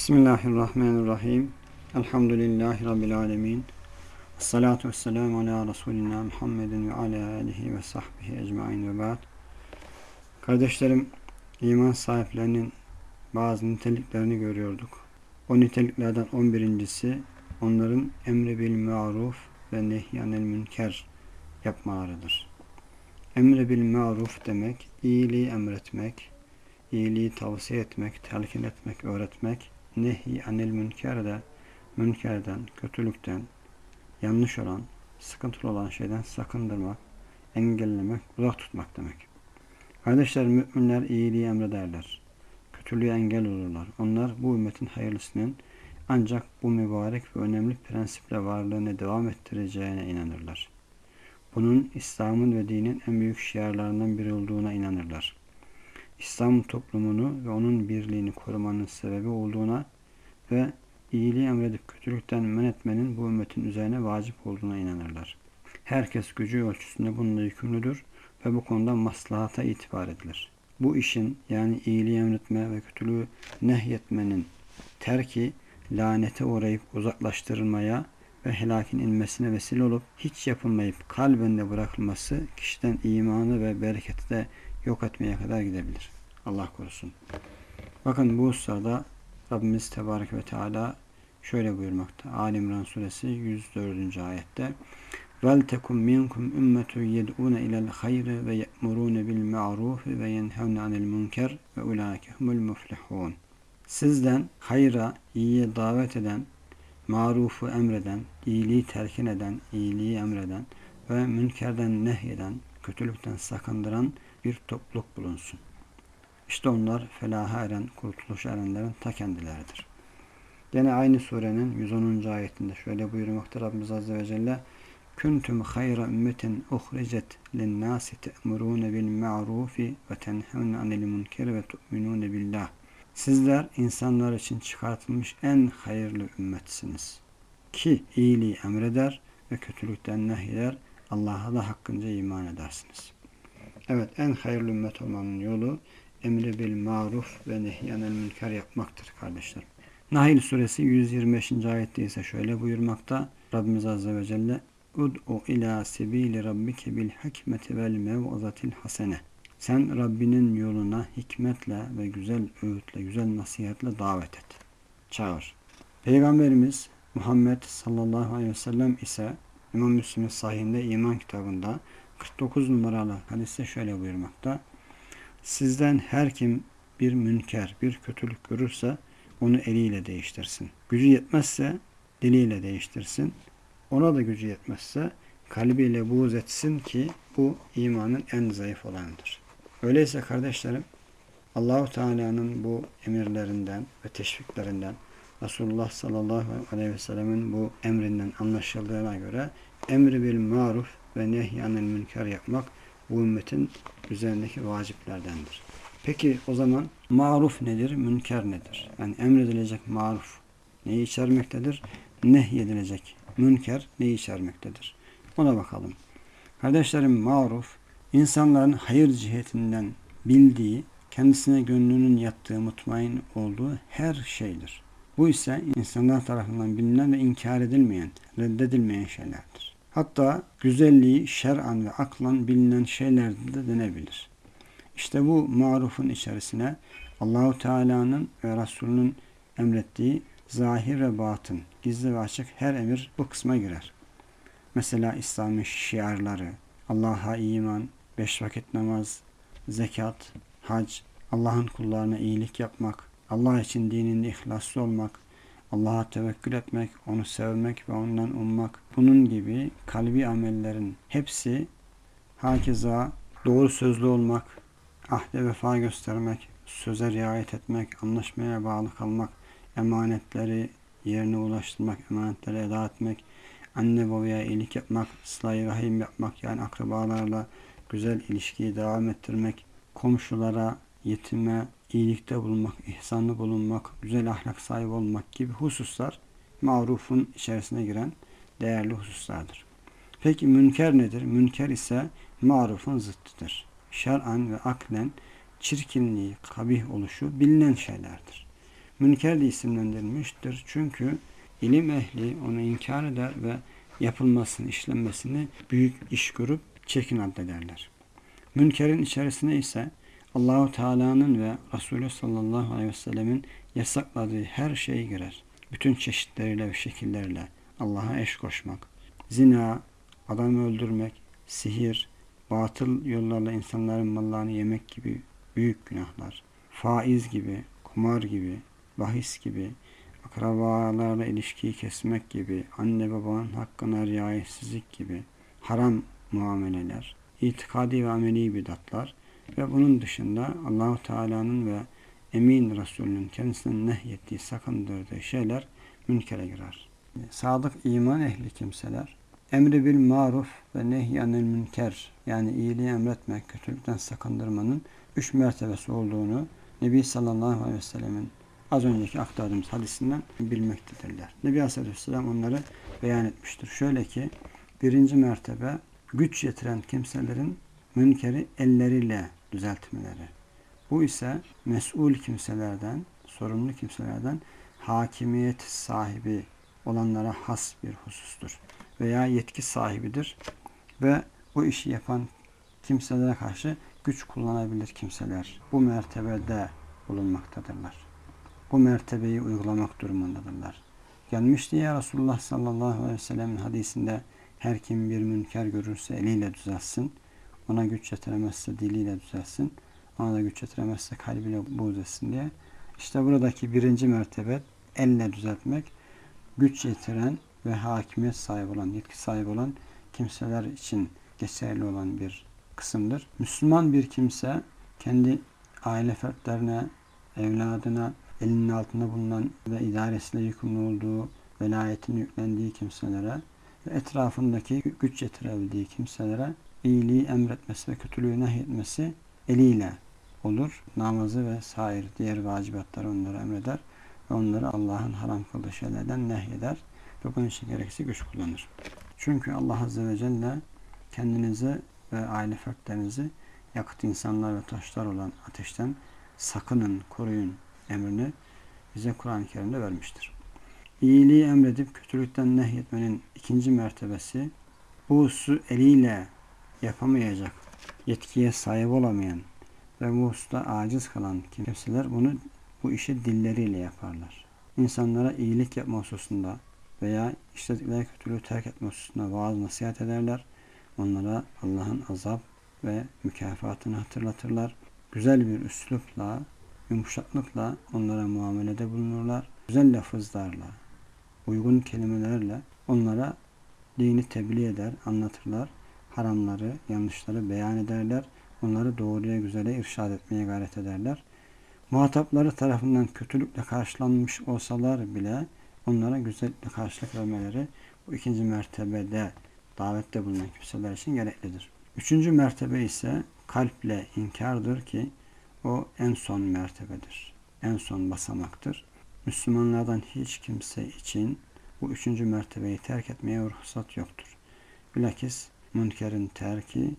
Bismillahirrahmanirrahim. Elhamdülillahi Rabbil alemin. Salatu vesselamu ala Resulina Muhammedin ve ala alihi ve sahbihi ecmain ve ba'd. Kardeşlerim, iman sahiplerinin bazı niteliklerini görüyorduk. O niteliklerden 11.si onların emri bil maruf ve nehyanel münker yapmalarıdır. Emri bil maruf demek, iyiliği emretmek, iyiliği tavsiye etmek, telkin etmek, öğretmek, nehi anil münker de münkerden, kötülükten, yanlış olan, sıkıntılı olan şeyden sakındırmak, engellemek, uzak tutmak demek. Kardeşler müminler iyiliği emrederler. Kötülüğe engel olurlar. Onlar bu ümmetin hayırlısının ancak bu mübarek ve önemli prensiple varlığını devam ettireceğine inanırlar. Bunun İslam'ın ve dinin en büyük şiarlarından biri olduğuna inanırlar. İslam toplumunu ve onun birliğini korumanın sebebi olduğuna ve iyiliği emredip kötülükten men etmenin bu ümmetin üzerine vacip olduğuna inanırlar. Herkes gücü ölçüsünde bununla yükümlüdür ve bu konuda maslahata itibar edilir. Bu işin yani iyiliği emretme ve kötülüğü nehyetmenin terki lanete uğrayıp uzaklaştırılmaya ve helakin inmesine vesile olup hiç yapılmayıp kalbinde bırakılması kişiden imanı ve bereketi de yok etmeye kadar gidebilir. Allah korusun. Bakın bu hususlarda Rabbimiz Tebarek ve Teala şöyle buyurmakta. Ali İmran suresi 104. ayette Vel tekum minkum ümmetun yed'une ilel hayri ve ye'murune bil ma'ruf ve yenhevne anil münker ve ulaike humul muflihun. Sizden hayra, iyiye davet eden, marufu emreden, iyiliği terkin eden, iyiliği emreden ve münkerden nehyeden, kötülükten sakındıran bir topluluk bulunsun. İşte onlar felaha eren, kurtuluş erenlerin ta kendileridir. Gene aynı surenin 110. ayetinde şöyle buyurmakta Rabbimiz Azze ve Celle Kuntum hayra ümmetin uhricet linnâsi te'murûne bil ma'rufi ve tenhevne anil munkeri ve tu'minûne billah. Sizler insanlar için çıkartılmış en hayırlı ümmetsiniz. Ki iyiliği emreder ve kötülükten nehyeder, Allah'a da hakkınca iman edersiniz. Evet en hayırlı ümmet olmanın yolu emri bil maruf ve nehyanel münker yapmaktır kardeşler. Nahil suresi 125. ayette ise şöyle buyurmakta. Rabbimiz Azze ve Celle Ud'u ila sebili rabbike bil hikmeti vel mev'uzatil hasene. Sen Rabbinin yoluna hikmetle ve güzel öğütle, güzel nasihatle davet et. Çağır. Peygamberimiz Muhammed sallallahu aleyhi ve sellem ise İmam Müslim'in sahihinde iman kitabında 49 numaralı hadiste şöyle buyurmakta. Sizden her kim bir münker, bir kötülük görürse onu eliyle değiştirsin. Gücü yetmezse diliyle değiştirsin. Ona da gücü yetmezse kalbiyle buğz etsin ki bu imanın en zayıf olanıdır. Öyleyse kardeşlerim Allahu Teala'nın bu emirlerinden ve teşviklerinden Resulullah sallallahu aleyhi ve sellemin bu emrinden anlaşıldığına göre emri bil maruf ve nehyanil münker yapmak bu ümmetin üzerindeki vaciplerdendir. Peki o zaman maruf nedir, münker nedir? Yani emredilecek maruf neyi içermektedir? Nehyedilecek münker neyi içermektedir? Ona bakalım. Kardeşlerim maruf, insanların hayır cihetinden bildiği, kendisine gönlünün yattığı, mutmain olduğu her şeydir. Bu ise insanlar tarafından bilinen ve inkar edilmeyen, reddedilmeyen şeylerdir. Hatta güzelliği şer'an ve aklan bilinen şeylerde de denebilir. İşte bu marufun içerisine Allahu Teala'nın ve Resulünün emrettiği zahir ve batın, gizli ve açık her emir bu kısma girer. Mesela İslami şiarları, Allah'a iman, beş vakit namaz, zekat, hac, Allah'ın kullarına iyilik yapmak, Allah için dininde ihlaslı olmak, Allah'a tevekkül etmek, onu sevmek ve ondan ummak. Bunun gibi kalbi amellerin hepsi hakeza doğru sözlü olmak, ahde vefa göstermek, söze riayet etmek, anlaşmaya bağlı kalmak, emanetleri yerine ulaştırmak, emanetleri eda etmek, anne babaya iyilik yapmak, ıslah rahim yapmak yani akrabalarla güzel ilişkiyi devam ettirmek, komşulara, yetime, iyilikte bulunmak, ihsanlı bulunmak, güzel ahlak sahibi olmak gibi hususlar marufun içerisine giren değerli hususlardır. Peki münker nedir? Münker ise marufun zıttıdır. Şer'an ve aklen çirkinliği, kabih oluşu bilinen şeylerdir. Münker de isimlendirilmiştir. Çünkü ilim ehli onu inkar eder ve yapılmasını, işlenmesini büyük iş görüp çirkin addederler. Münkerin içerisine ise Allahu Teala'nın ve Resulü sallallahu aleyhi ve sellemin yasakladığı her şey girer. Bütün çeşitleriyle ve şekilleriyle Allah'a eş koşmak, zina, adam öldürmek, sihir, batıl yollarla insanların mallarını yemek gibi büyük günahlar, faiz gibi, kumar gibi, bahis gibi, akrabalarla ilişkiyi kesmek gibi, anne babanın hakkına riayetsizlik gibi, haram muameleler, itikadi ve ameli bidatlar ve bunun dışında Allahu Teala'nın ve emin Resulünün kendisinden nehyettiği, sakındırdığı şeyler münkere girer. Sadık iman ehli kimseler emri bil maruf ve nehyanil münker yani iyiliği emretmek, kötülükten sakındırmanın üç mertebesi olduğunu Nebi sallallahu aleyhi ve sellemin az önceki aktardığımız hadisinden bilmektedirler. Nebi aleyhisselam onları beyan etmiştir. Şöyle ki birinci mertebe güç yetiren kimselerin münkeri elleriyle düzeltmeleri. Bu ise mesul kimselerden, sorumlu kimselerden hakimiyet sahibi olanlara has bir husustur. Veya yetki sahibidir ve bu işi yapan kimselere karşı güç kullanabilir kimseler bu mertebede bulunmaktadırlar. Bu mertebeyi uygulamak durumundadırlar. Gelmişti ya Resulullah sallallahu aleyhi ve sellem'in hadisinde her kim bir münker görürse eliyle düzelsin, ona güç yetiremezse diliyle düzelsin, ona da güç yetiremezse kalbiyle buğz etsin diye. İşte buradaki birinci mertebe elle düzeltmek, güç yetiren ve hakimiyet sahibi olan, yetki sahibi olan kimseler için geçerli olan bir kısımdır. Müslüman bir kimse kendi aile fertlerine, evladına, elinin altında bulunan ve idaresiyle yükümlü olduğu, velayetin yüklendiği kimselere ve etrafındaki güç yetirebildiği kimselere iyiliği emretmesi ve kötülüğü nehyetmesi eliyle olur. Namazı ve sair diğer vacibatları onlara emreder ve onları Allah'ın haram kıldığı şeylerden nehyeder ve bunun için gerekirse güç kullanır. Çünkü Allah Azze ve Celle kendinizi ve aile fertlerinizi yakıt insanlar ve taşlar olan ateşten sakının, koruyun emrini bize Kur'an-ı Kerim'de vermiştir. İyiliği emredip kötülükten nehyetmenin ikinci mertebesi bu hususu eliyle yapamayacak, yetkiye sahip olamayan ve bu hususta aciz kalan kimseler bunu bu işi dilleriyle yaparlar. İnsanlara iyilik yapma hususunda veya işledikleri kötülüğü terk etme hususunda vaaz nasihat ederler. Onlara Allah'ın azap ve mükafatını hatırlatırlar. Güzel bir üslupla, yumuşaklıkla onlara muamelede bulunurlar. Güzel lafızlarla, uygun kelimelerle onlara dini tebliğ eder, anlatırlar. Haramları, yanlışları beyan ederler. Onları doğruya güzele irşad etmeye gayret ederler. Muhatapları tarafından kötülükle karşılanmış olsalar bile onlara güzellikle karşılık vermeleri bu ikinci mertebede davette bulunan kimseler için gereklidir. Üçüncü mertebe ise kalple inkardır ki o en son mertebedir. En son basamaktır. Müslümanlardan hiç kimse için bu üçüncü mertebeyi terk etmeye ruhsat yoktur. Bilakis münkerin terki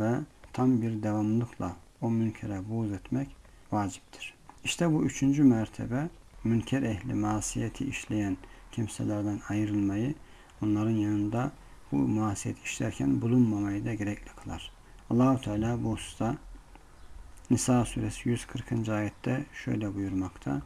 ve tam bir devamlılıkla o münkere buğz etmek vaciptir. İşte bu üçüncü mertebe münker ehli masiyeti işleyen kimselerden ayrılmayı, onların yanında bu masiyet işlerken bulunmamayı da gerekli kılar. Allahu Teala bu hususta Nisa suresi 140. ayette şöyle buyurmakta.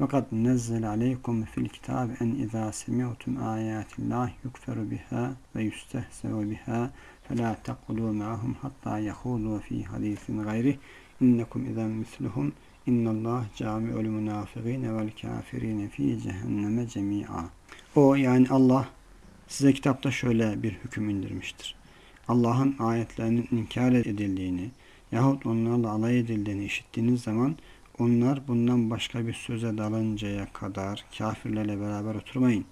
وَقَدْ نَزَّلَ عَلَيْكُمْ فِي الْكِتَابِ اَنْ اِذَا سَمِعْتُمْ آيَاتِ اللّٰهِ يُكْفَرُ بِهَا وَيُسْتَهْزَوْ بِهَا فَلَا تَقْعُدُوا مَعَهُمْ حَتَّى يَخُوضُوا فِي حَدِيثٍ غَيْرِهِ اِنَّكُمْ اِذًا مِثْلُهُمْ اِنَّ اللّٰهِ جَامِعُ الْمُنَافِقِينَ وَالْكَافِرِينَ فِي جَهَنَّمَ جَمِيعًا O yani Allah size kitapta şöyle bir hüküm indirmiştir. Allah'ın ayetlerinin inkar edildiğini yahut onlarla alay edildiğini işittiğiniz zaman onlar bundan başka bir söze dalıncaya kadar kafirlerle beraber oturmayın.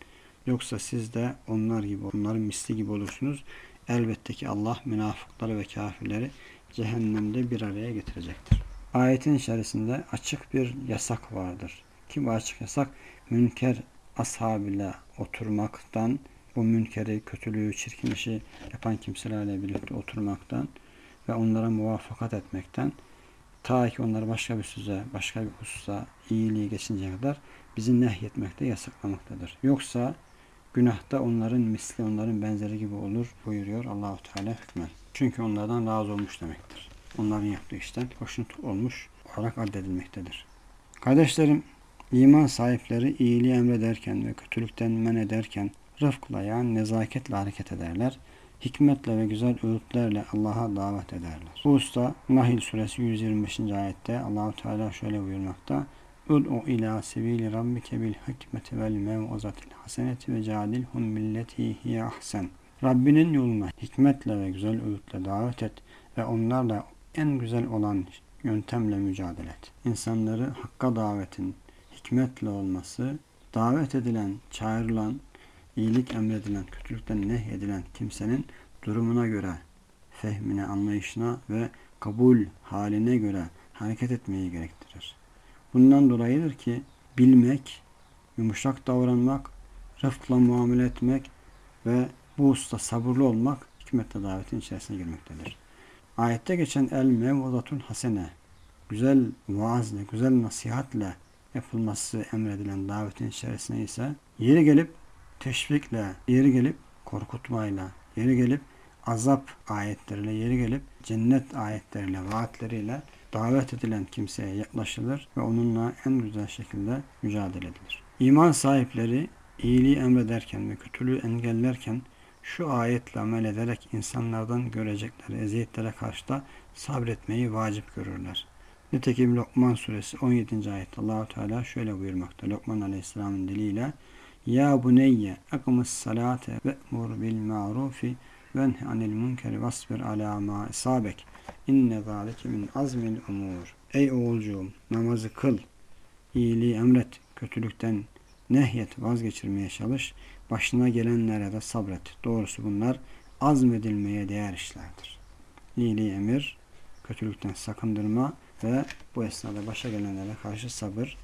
Yoksa siz de onlar gibi, onların misli gibi olursunuz. Elbette ki Allah münafıkları ve kafirleri cehennemde bir araya getirecektir. Ayetin içerisinde açık bir yasak vardır. Ki bu açık yasak münker ashabıyla oturmaktan, bu münkeri, kötülüğü, çirkin işi yapan kimselerle birlikte oturmaktan ve onlara muvaffakat etmekten Ta ki onları başka bir söze, başka bir hususa iyiliği geçinceye kadar bizi nehyetmekte, yasaklamaktadır. Yoksa günahta onların misli, onların benzeri gibi olur buyuruyor Allahu Teala hükmen. Çünkü onlardan razı olmuş demektir. Onların yaptığı işten hoşnut olmuş olarak addedilmektedir. Kardeşlerim, iman sahipleri iyiliği emrederken ve kötülükten men ederken rıfkla yani nezaketle hareket ederler. Hikmetle ve güzel öğütlerle Allah'a davet ederler. Bu usta Nahil suresi 125. ayette Allahu Teala şöyle buyurmakta. Ud'u ila sebili rabbike bil hikmeti vel mev'uzatil haseneti ve cadilhum billeti hiye ahsen. Rabbinin yoluna hikmetle ve güzel öğütle davet et ve onlarla en güzel olan yöntemle mücadele et. İnsanları hakka davetin hikmetle olması, davet edilen, çağrılan, iyilik emredilen, kötülükten nehyedilen kimsenin durumuna göre, fehmine, anlayışına ve kabul haline göre hareket etmeyi gerektirir. Bundan dolayıdır ki bilmek, yumuşak davranmak, rıfkla muamele etmek ve bu usta sabırlı olmak hikmetle davetin içerisine girmektedir. Ayette geçen el mevvadatun hasene güzel vaazle, güzel nasihatle yapılması emredilen davetin içerisine ise yeri gelip teşvikle, yeri gelip korkutmayla, yeri gelip azap ayetleriyle, yeri gelip cennet ayetleriyle, vaatleriyle davet edilen kimseye yaklaşılır ve onunla en güzel şekilde mücadele edilir. İman sahipleri iyiliği emrederken ve kötülüğü engellerken şu ayetle amel ederek insanlardan görecekleri eziyetlere karşı da sabretmeyi vacip görürler. Nitekim Lokman suresi 17. ayette Allahu Teala şöyle buyurmakta. Lokman Aleyhisselam'ın diliyle Ya buneyye akımus salate ve mur bil ma'rufi ve anil munkeri vasbir ala ma isabek inne zalike min azmil umur. Ey oğulcuğum namazı kıl, iyiliği emret, kötülükten nehyet, vazgeçirmeye çalış, başına gelenlere de sabret. Doğrusu bunlar azmedilmeye değer işlerdir. İyiliği emir, kötülükten sakındırma ve bu esnada başa gelenlere karşı sabır,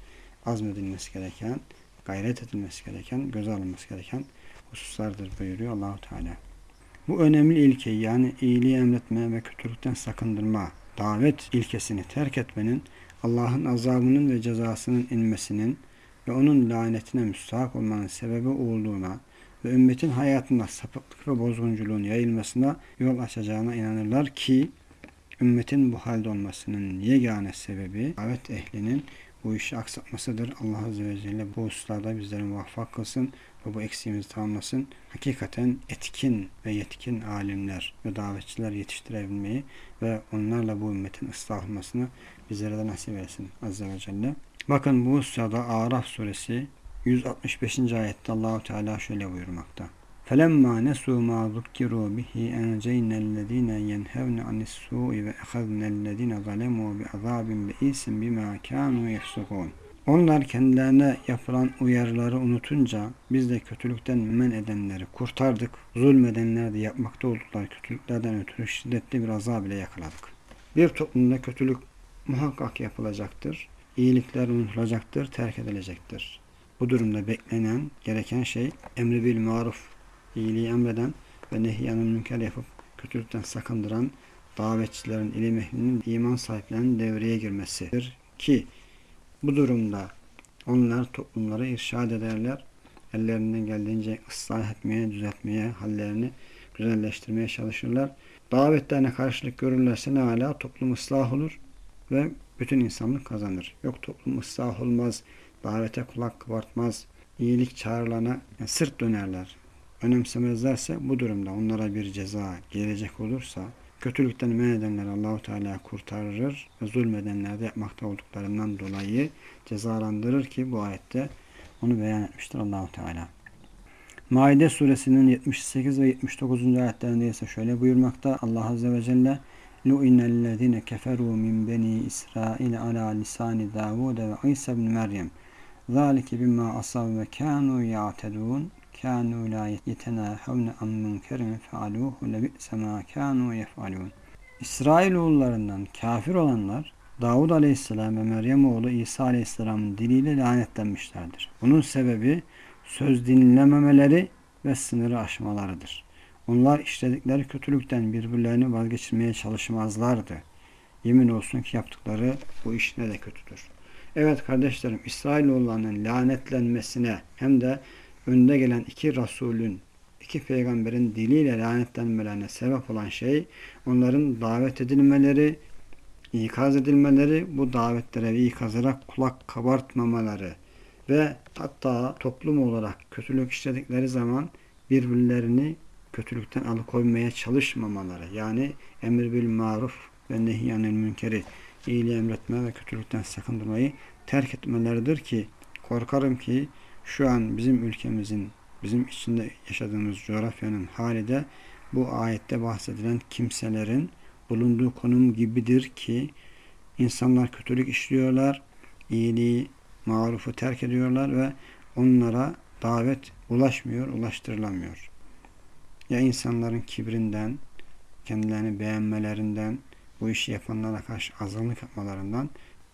azmedilmesi gereken, gayret edilmesi gereken, göz alınması gereken hususlardır buyuruyor Allahu Teala. Bu önemli ilkeyi yani iyiliği emretme ve kötülükten sakındırma, davet ilkesini terk etmenin Allah'ın azabının ve cezasının inmesinin ve onun lanetine müstahak olmanın sebebi olduğuna ve ümmetin hayatında sapıklık ve bozgunculuğun yayılmasına yol açacağına inanırlar ki ümmetin bu halde olmasının yegane sebebi davet ehlinin bu işi aksatmasıdır. Allah Azze ve Celle bu hususlarda bizleri muvaffak kılsın ve bu eksiğimizi tamamlasın. Hakikaten etkin ve yetkin alimler ve davetçiler yetiştirebilmeyi ve onlarla bu ümmetin ıslah olmasını bizlere de nasip etsin Azze ve Celle. Bakın bu hususada Araf suresi 165. ayette Allahu Teala şöyle buyurmakta. فَلَمَّا نَسُوا مَا ذُكِّرُوا بِهِ أَنْجَيْنَا الَّذ۪ينَ يَنْهَوْنَ عَنِ السُّوءِ وَأَخَذْنَا الَّذ۪ينَ ظَلَمُوا بِعَذَابٍ بَئِيسٍ بِمَا كَانُوا يَفْسُقُونَ Onlar kendilerine yapılan uyarıları unutunca biz de kötülükten men edenleri kurtardık. Zulmedenler de yapmakta oldukları kötülüklerden ötürü şiddetli bir azab ile yakaladık. Bir toplumda kötülük muhakkak yapılacaktır. İyilikler unutulacaktır, terk edilecektir. Bu durumda beklenen, gereken şey emri bil maruf, iyiliği emreden ve nehyanın münker yapıp kötülükten sakındıran davetçilerin, ilim ehlinin, iman sahiplerinin devreye girmesidir. Ki bu durumda onlar toplumları irşad ederler. Ellerinden geldiğince ıslah etmeye, düzeltmeye, hallerini güzelleştirmeye çalışırlar. Davetlerine karşılık görürlerse ne hala toplum ıslah olur ve bütün insanlık kazanır. Yok toplum ıslah olmaz, davete kulak kıbartmaz, iyilik çağrılana yani sırt dönerler. Önemsemezlerse bu durumda onlara bir ceza gelecek olursa kötülükten men edenler Allahu Teala kurtarır ve zulmedenler de yapmakta olduklarından dolayı cezalandırır ki bu ayette onu beyan etmiştir Allahu Teala. Maide suresinin 78 ve 79. ayetlerinde ise şöyle buyurmakta Allah Azze ve Celle Lu'inellezine keferu min beni İsrail ala lisani Davud ve İsa ibn Meryem Zalike bimma asav ve kanu kanu la yetenâhevne an münkerin fealuhu lebi'se ma kanu yef'alun. İsrailoğullarından kafir olanlar Davud Aleyhisselam ve Meryem oğlu İsa Aleyhisselam'ın diliyle lanetlenmişlerdir. Bunun sebebi söz dinlememeleri ve sınırı aşmalarıdır. Onlar işledikleri kötülükten birbirlerini vazgeçirmeye çalışmazlardı. yemin olsun ki yaptıkları bu iş ne de kötüdür. Evet kardeşlerim İsrailoğullarının lanetlenmesine hem de önde gelen iki Resulün, iki peygamberin diliyle lanetlenmelerine sebep olan şey onların davet edilmeleri, ikaz edilmeleri, bu davetlere ve ikazlara kulak kabartmamaları ve hatta toplum olarak kötülük işledikleri zaman birbirlerini kötülükten alıkoymaya çalışmamaları. Yani emir bil maruf ve nehyanil münkeri iyiliği emretme ve kötülükten sakındırmayı terk etmeleridir ki korkarım ki şu an bizim ülkemizin bizim içinde yaşadığımız coğrafyanın hali de bu ayette bahsedilen kimselerin bulunduğu konum gibidir ki insanlar kötülük işliyorlar, iyiliği, marufu terk ediyorlar ve onlara davet ulaşmıyor, ulaştırılamıyor. Ya insanların kibrinden, kendilerini beğenmelerinden, bu işi yapanlara karşı azınlık yapmalarından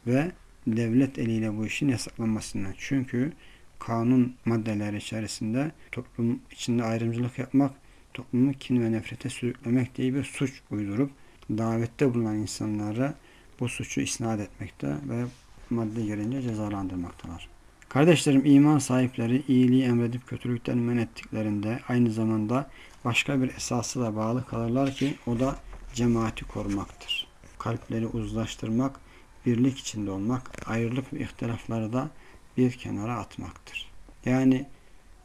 ve devlet eliyle bu işin yasaklanmasından. Çünkü kanun maddeleri içerisinde toplum içinde ayrımcılık yapmak, toplumu kin ve nefrete sürüklemek diye bir suç uydurup davette bulunan insanlara bu suçu isnat etmekte ve madde gelince cezalandırmaktalar. Kardeşlerim iman sahipleri iyiliği emredip kötülükten men ettiklerinde aynı zamanda başka bir esası da bağlı kalırlar ki o da cemaati korumaktır. Kalpleri uzlaştırmak, birlik içinde olmak, ayrılık ve ihtilafları da bir kenara atmaktır. Yani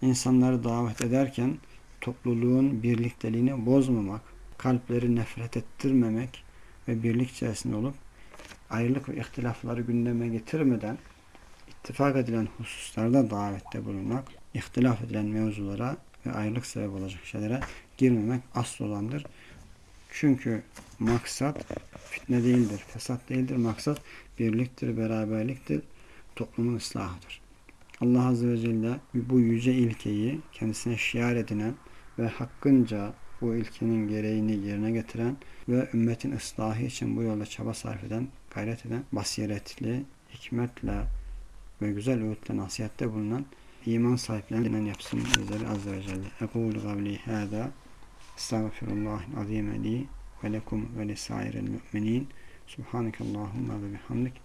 insanları davet ederken topluluğun birlikteliğini bozmamak, kalpleri nefret ettirmemek ve birlik içerisinde olup ayrılık ve ihtilafları gündeme getirmeden ittifak edilen hususlarda davette bulunmak, ihtilaf edilen mevzulara ve ayrılık sebep olacak şeylere girmemek asıl olandır. Çünkü maksat fitne değildir, fesat değildir. Maksat birliktir, beraberliktir, toplumun ıslahıdır. Allah Azze ve Celle bu yüce ilkeyi kendisine şiar edinen ve hakkınca bu ilkenin gereğini yerine getiren ve ümmetin ıslahı için bu yolda çaba sarf eden, gayret eden, basiretli, hikmetle ve güzel öğütle nasihatte bulunan iman sahiplerinden yapsın bizleri Azze ve Celle. Ekulu gavli hâdâ estağfirullahil azîme li ve lekum ve lisairil mü'minin subhanekallahumma ve bihamdik